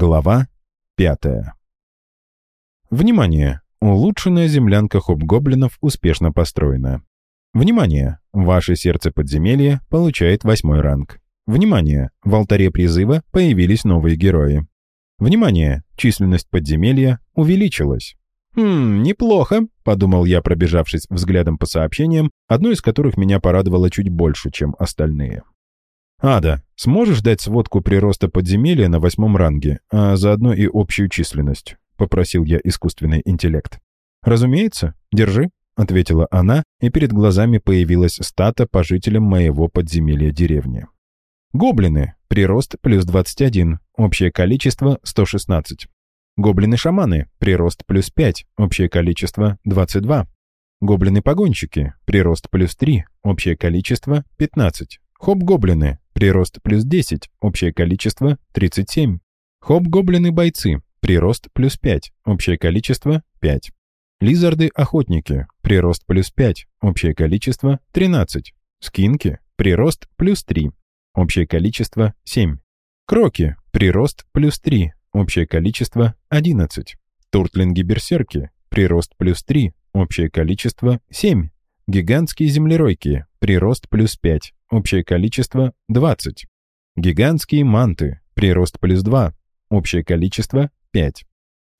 Глава пятая. Внимание! Улучшенная землянка хоб-гоблинов успешно построена. Внимание! Ваше сердце подземелья получает восьмой ранг. Внимание! В алтаре призыва появились новые герои. Внимание! Численность подземелья увеличилась. «Хм, неплохо», — подумал я, пробежавшись взглядом по сообщениям, одно из которых меня порадовало чуть больше, чем остальные. «Ада, сможешь дать сводку прироста подземелья на восьмом ранге, а заодно и общую численность?» — попросил я искусственный интеллект. «Разумеется. Держи», — ответила она, и перед глазами появилась стата по жителям моего подземелья деревни. Гоблины. Прирост плюс 21. Общее количество 116. Гоблины-шаманы. Прирост плюс 5. Общее количество 22. Гоблины-погонщики. Прирост плюс 3. Общее количество 15. Хоп-гоблины. Прирост плюс 10. Общее количество 37. Хоп-гоблины-бойцы. Прирост плюс 5. Общее количество 5. Лизарды-охотники. Прирост плюс 5. Общее количество 13. Скинки. Прирост плюс 3. Общее количество 7. Кроки. Прирост плюс 3. Общее количество 11. Туртлинги-берсерки. Прирост плюс 3. Общее количество 7. Гигантские землеройки. Прирост плюс 5. Общее количество 20. Гигантские манты. Прирост плюс 2. Общее количество 5.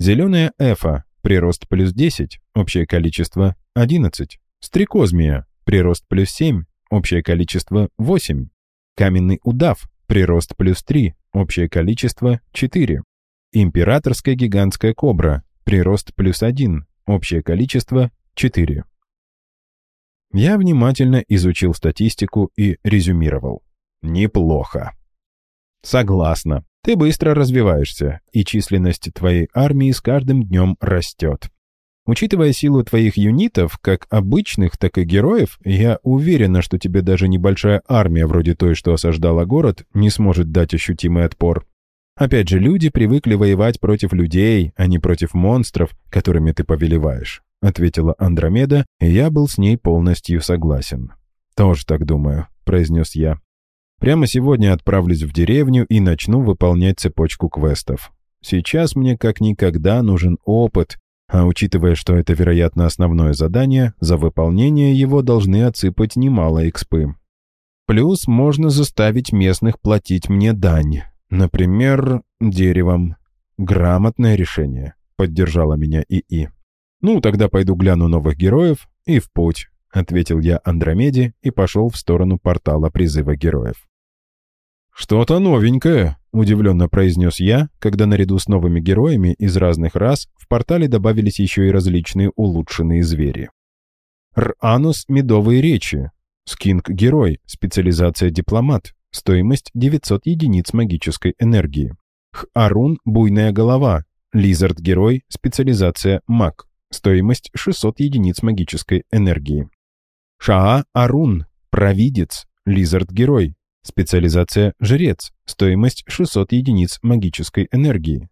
Зеленая эфа. Прирост плюс 10. Общее количество 11. Стрекозмия. Прирост плюс 7. Общее количество 8. Каменный удав. Прирост плюс 3. Общее количество 4. Императорская гигантская кобра. Прирост плюс 1. Общее количество 4. Я внимательно изучил статистику и резюмировал. Неплохо. Согласна. Ты быстро развиваешься, и численность твоей армии с каждым днем растет. Учитывая силу твоих юнитов, как обычных, так и героев, я уверена, что тебе даже небольшая армия, вроде той, что осаждала город, не сможет дать ощутимый отпор. Опять же, люди привыкли воевать против людей, а не против монстров, которыми ты повелеваешь. — ответила Андромеда, и я был с ней полностью согласен. «Тоже так думаю», — произнес я. «Прямо сегодня отправлюсь в деревню и начну выполнять цепочку квестов. Сейчас мне как никогда нужен опыт, а учитывая, что это, вероятно, основное задание, за выполнение его должны отсыпать немало экспы. Плюс можно заставить местных платить мне дань. Например, деревом. Грамотное решение», — поддержала меня ИИ. «Ну, тогда пойду гляну новых героев и в путь», — ответил я Андромеде и пошел в сторону портала призыва героев. «Что-то новенькое», — удивленно произнес я, когда наряду с новыми героями из разных рас в портале добавились еще и различные улучшенные звери. Ранус Медовые речи. Скинг-герой. Специализация дипломат. Стоимость 900 единиц магической энергии. Харун Буйная голова. Лизард-герой. Специализация маг. Стоимость 600 единиц магической энергии. Шаа Арун, провидец, лизард-герой. Специализация жрец. Стоимость 600 единиц магической энергии.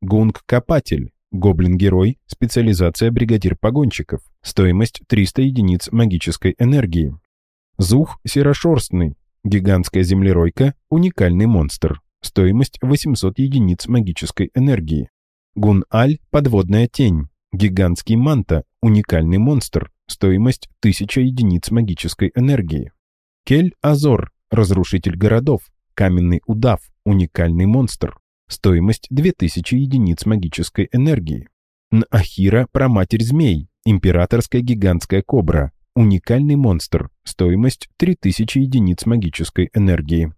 Гунг-копатель, гоблин-герой. Специализация бригадир погонщиков. Стоимость 300 единиц магической энергии. Зух серошерстный, гигантская землеройка, уникальный монстр. Стоимость 800 единиц магической энергии. Гун-аль, подводная тень. Гигантский манта – уникальный монстр, стоимость 1000 единиц магической энергии. Кель-Азор – разрушитель городов, каменный удав, уникальный монстр, стоимость 2000 единиц магической энергии. Нахира – проматерь змей, императорская гигантская кобра, уникальный монстр, стоимость 3000 единиц магической энергии.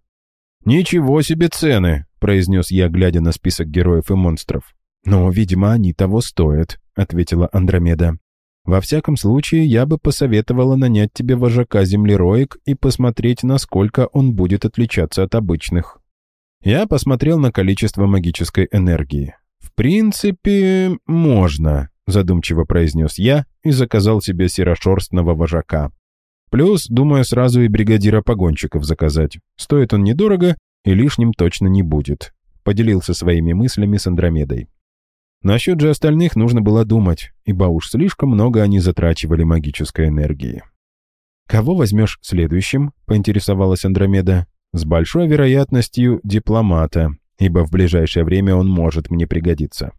«Ничего себе цены!» – произнес я, глядя на список героев и монстров. «Но, видимо, они того стоят», — ответила Андромеда. «Во всяком случае, я бы посоветовала нанять тебе вожака землероек и посмотреть, насколько он будет отличаться от обычных». Я посмотрел на количество магической энергии. «В принципе, можно», — задумчиво произнес я и заказал себе серошерстного вожака. Плюс, думаю, сразу и бригадира погонщиков заказать. Стоит он недорого и лишним точно не будет. Поделился своими мыслями с Андромедой. Насчет же остальных нужно было думать, ибо уж слишком много они затрачивали магической энергии. «Кого возьмешь следующим?» — поинтересовалась Андромеда. «С большой вероятностью дипломата. ибо в ближайшее время он может мне пригодиться.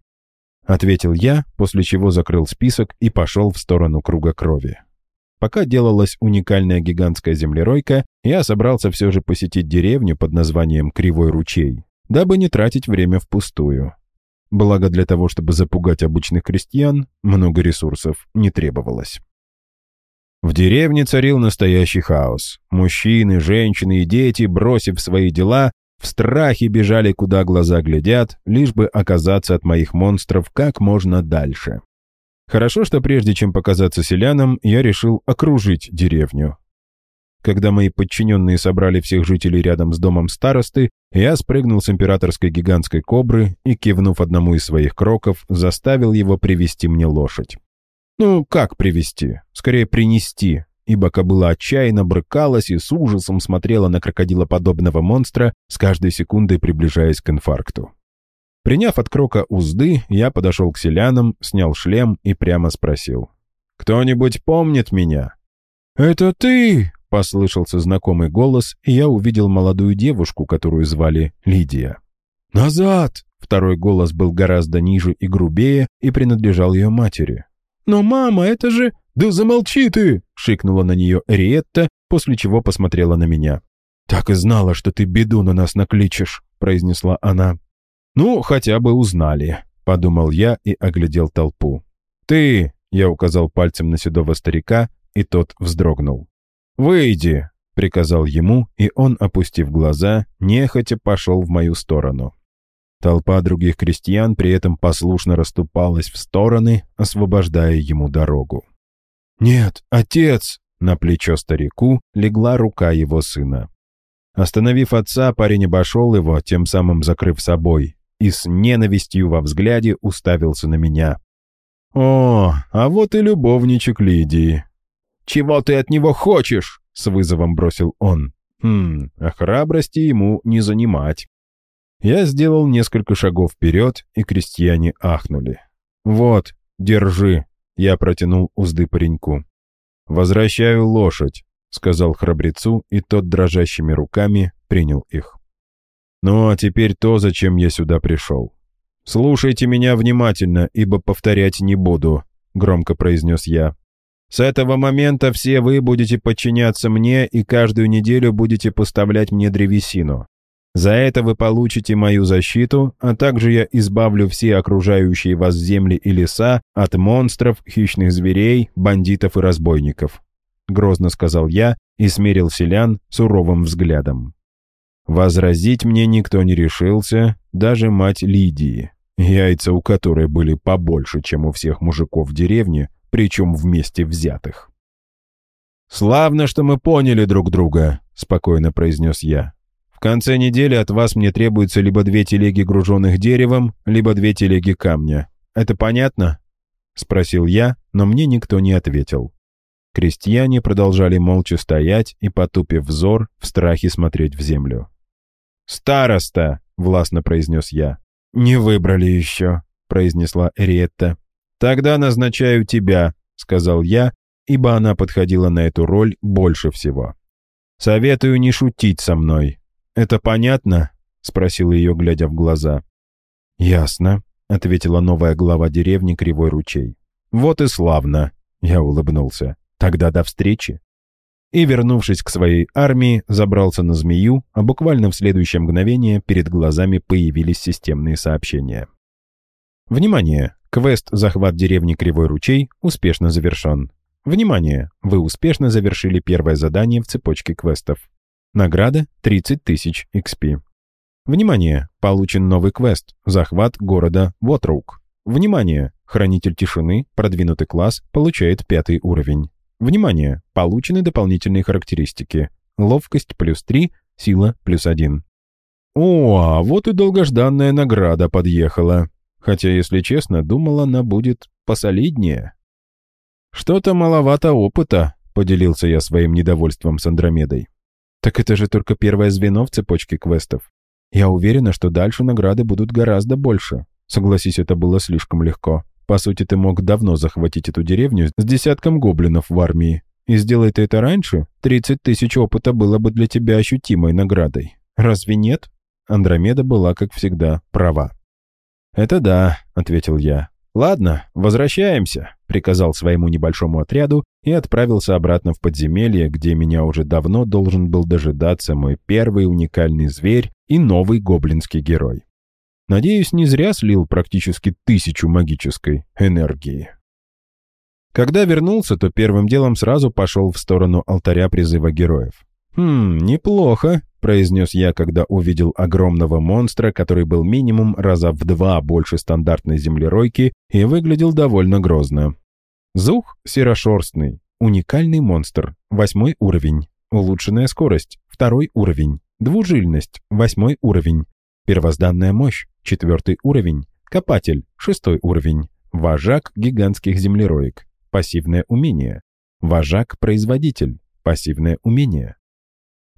Ответил я, после чего закрыл список и пошел в сторону круга крови. Пока делалась уникальная гигантская землеройка, я собрался все же посетить деревню под названием Кривой ручей, дабы не тратить время впустую. Благо для того, чтобы запугать обычных крестьян, много ресурсов не требовалось. В деревне царил настоящий хаос. Мужчины, женщины и дети, бросив свои дела, в страхе бежали, куда глаза глядят, лишь бы оказаться от моих монстров как можно дальше. Хорошо, что прежде чем показаться селянам, я решил окружить деревню. Когда мои подчиненные собрали всех жителей рядом с домом старосты, я спрыгнул с императорской гигантской кобры и, кивнув одному из своих кроков, заставил его привести мне лошадь. Ну, как привести? Скорее, принести, ибо кобыла отчаянно брыкалась и с ужасом смотрела на крокодилоподобного монстра, с каждой секундой приближаясь к инфаркту. Приняв от крока узды, я подошел к селянам, снял шлем и прямо спросил. «Кто-нибудь помнит меня?» «Это ты!» — послышался знакомый голос, и я увидел молодую девушку, которую звали Лидия. «Назад!» — второй голос был гораздо ниже и грубее и принадлежал ее матери. «Но, мама, это же...» «Да замолчи ты!» — шикнула на нее Риетта, после чего посмотрела на меня. «Так и знала, что ты беду на нас накличешь», — произнесла она. «Ну, хотя бы узнали», — подумал я и оглядел толпу. «Ты!» — я указал пальцем на седого старика, и тот вздрогнул. «Выйди!» — приказал ему, и он, опустив глаза, нехотя пошел в мою сторону. Толпа других крестьян при этом послушно расступалась в стороны, освобождая ему дорогу. «Нет, отец!» — на плечо старику легла рука его сына. Остановив отца, парень обошел его, тем самым закрыв собой, и с ненавистью во взгляде уставился на меня. «О, а вот и любовничек Лидии!» «Чего ты от него хочешь?» — с вызовом бросил он. «Хм, а храбрости ему не занимать». Я сделал несколько шагов вперед, и крестьяне ахнули. «Вот, держи», — я протянул узды пареньку. «Возвращаю лошадь», — сказал храбрецу, и тот дрожащими руками принял их. «Ну, а теперь то, зачем я сюда пришел. Слушайте меня внимательно, ибо повторять не буду», — громко произнес я. «С этого момента все вы будете подчиняться мне и каждую неделю будете поставлять мне древесину. За это вы получите мою защиту, а также я избавлю все окружающие вас земли и леса от монстров, хищных зверей, бандитов и разбойников», — грозно сказал я и смерил селян суровым взглядом. Возразить мне никто не решился, даже мать Лидии, яйца у которой были побольше, чем у всех мужиков в деревне, причем вместе взятых. «Славно, что мы поняли друг друга», — спокойно произнес я. В конце недели от вас мне требуется либо две телеги, груженных деревом, либо две телеги камня. Это понятно?» Спросил я, но мне никто не ответил. Крестьяне продолжали молча стоять и, потупив взор, в страхе смотреть в землю. «Староста!» — властно произнес я. «Не выбрали еще», — произнесла Эриетта. «Тогда назначаю тебя», — сказал я, ибо она подходила на эту роль больше всего. «Советую не шутить со мной. «Это понятно?» — спросил ее, глядя в глаза. «Ясно», — ответила новая глава деревни Кривой ручей. «Вот и славно», — я улыбнулся. «Тогда до встречи». И, вернувшись к своей армии, забрался на змею, а буквально в следующее мгновение перед глазами появились системные сообщения. Внимание! Квест «Захват деревни Кривой ручей» успешно завершен. Внимание! Вы успешно завершили первое задание в цепочке квестов. Награда 30 тысяч XP. Внимание! Получен новый квест «Захват города Вотрук». Внимание! Хранитель тишины, продвинутый класс, получает пятый уровень. Внимание! Получены дополнительные характеристики. Ловкость плюс 3, сила плюс 1. О, а вот и долгожданная награда подъехала. Хотя, если честно, думал, она будет посолиднее. Что-то маловато опыта, поделился я своим недовольством с Андромедой. Так это же только первое звено в цепочке квестов. Я уверена, что дальше награды будут гораздо больше. Согласись, это было слишком легко. По сути, ты мог давно захватить эту деревню с десятком гоблинов в армии. И сделай ты это раньше, 30 тысяч опыта было бы для тебя ощутимой наградой. Разве нет? Андромеда была, как всегда, права. «Это да», — ответил я. «Ладно, возвращаемся», — приказал своему небольшому отряду и отправился обратно в подземелье, где меня уже давно должен был дожидаться мой первый уникальный зверь и новый гоблинский герой. Надеюсь, не зря слил практически тысячу магической энергии. Когда вернулся, то первым делом сразу пошел в сторону алтаря призыва героев. «Хм, неплохо», — произнес я, когда увидел огромного монстра, который был минимум раза в два больше стандартной землеройки и выглядел довольно грозно. Зух серошерстный, уникальный монстр, восьмой уровень, улучшенная скорость, второй уровень, двужильность, восьмой уровень, первозданная мощь, четвертый уровень, копатель, шестой уровень, вожак гигантских землероек, пассивное умение, вожак-производитель, пассивное умение,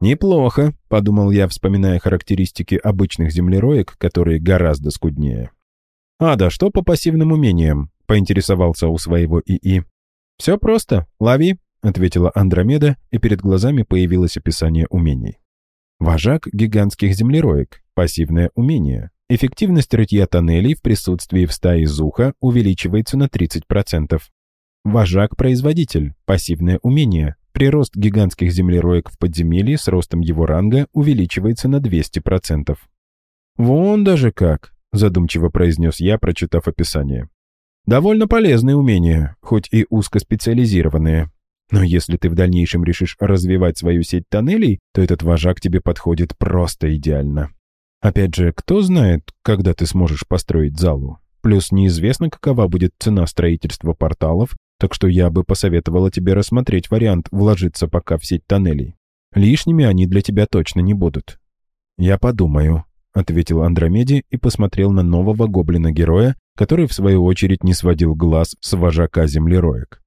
«Неплохо», — подумал я, вспоминая характеристики обычных землероек, которые гораздо скуднее. «Ада, что по пассивным умениям?» — поинтересовался у своего ИИ. «Все просто. Лови», — ответила Андромеда, и перед глазами появилось описание умений. Вожак гигантских землероек. Пассивное умение. Эффективность рытья тоннелей в присутствии в стае зуха увеличивается на 30%. Вожак-производитель. Пассивное умение. Прирост гигантских землероек в подземелье с ростом его ранга увеличивается на 200%. «Вон даже как», — задумчиво произнес я, прочитав описание. «Довольно полезные умения, хоть и узкоспециализированные. Но если ты в дальнейшем решишь развивать свою сеть тоннелей, то этот вожак тебе подходит просто идеально. Опять же, кто знает, когда ты сможешь построить залу? Плюс неизвестно, какова будет цена строительства порталов так что я бы посоветовала тебе рассмотреть вариант вложиться пока в сеть тоннелей. Лишними они для тебя точно не будут». «Я подумаю», — ответил Андромеди и посмотрел на нового гоблина-героя, который, в свою очередь, не сводил глаз с вожака землероек.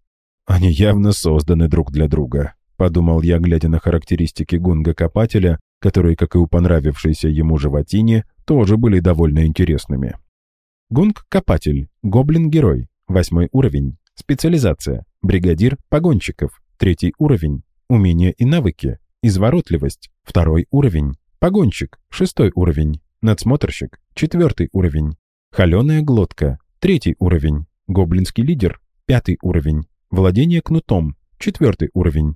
«Они явно созданы друг для друга», — подумал я, глядя на характеристики гунга-копателя, которые, как и у понравившейся ему животине, тоже были довольно интересными. Гунг-копатель, гоблин-герой, восьмой уровень, Специализация. Бригадир погонщиков. Третий уровень. Умения и навыки. Изворотливость. Второй уровень. Погонщик. Шестой уровень. Надсмотрщик. Четвертый уровень. Холеная глотка. Третий уровень. Гоблинский лидер. Пятый уровень. Владение кнутом. Четвертый уровень.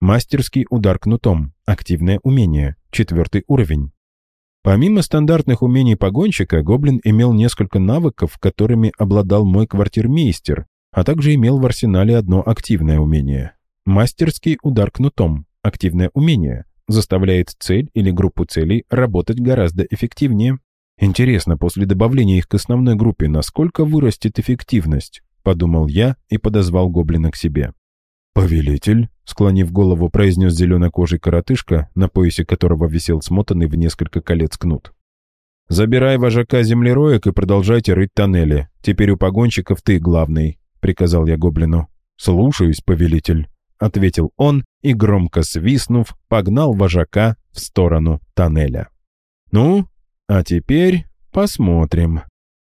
Мастерский удар кнутом. Активное умение. Четвертый уровень. Помимо стандартных умений погонщика, Гоблин имел несколько навыков, которыми обладал мой квартирмейстер, а также имел в арсенале одно активное умение. Мастерский удар кнутом. Активное умение. Заставляет цель или группу целей работать гораздо эффективнее. Интересно, после добавления их к основной группе, насколько вырастет эффективность? Подумал я и подозвал гоблина к себе. «Повелитель», — склонив голову, произнес зеленокожий коротышка, на поясе которого висел смотанный в несколько колец кнут. «Забирай вожака землероек и продолжайте рыть тоннели. Теперь у погонщиков ты главный приказал я гоблину. «Слушаюсь, повелитель», — ответил он и, громко свистнув, погнал вожака в сторону тоннеля. «Ну, а теперь посмотрим».